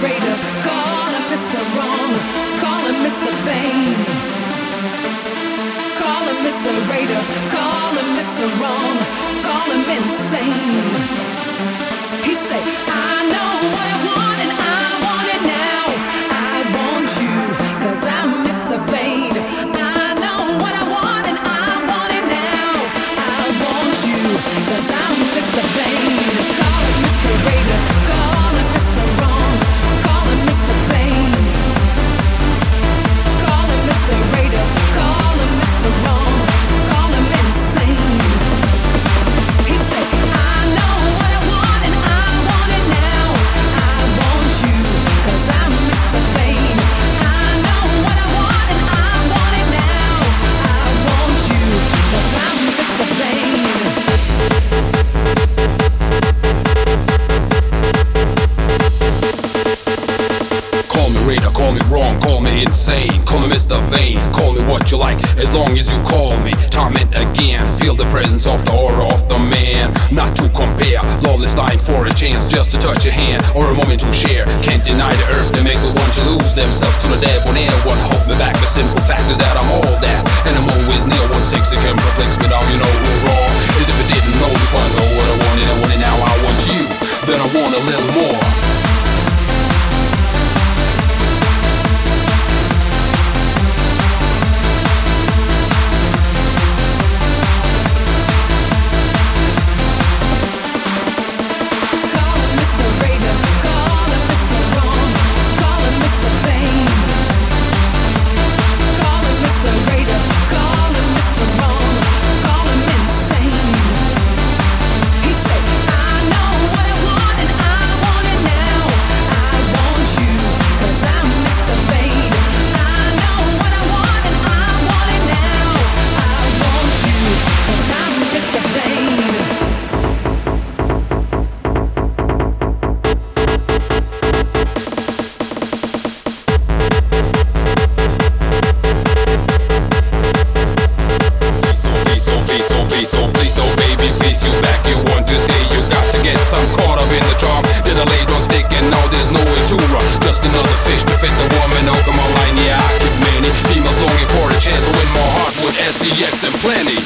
operator. Call him Mr. Wrong. Call him Mr. Vain. Call him Mr. Raider. Call him Mr. Wrong. Call him insane. He'd say, I know what I want and I want it now. I want you, cause I'm Mr. Vain. I know what I want and I want it now. I want you, cause I call me insane. Call me Mr. Vain, call me what you like, as long as you call me. Torment again, feel the presence of the aura of the man. Not to compare, lawless dying for a chance just to touch a hand or a moment to share. Can't deny the earth that makes a want to lose themselves to the. And what hold me back? The simple fact is that I'm all that, and I'm always near one six. It can perplex me now, you know we're wrong. Oh, baby, face you back. You want to stay, you got to get some caught up in the charm. Did I lay drunk thinking, now there's no way to run. Just another fish to fit the woman. Oh, come on, line, yeah, I keep many. Females longing for a chance to win my heart with SEX and plenty.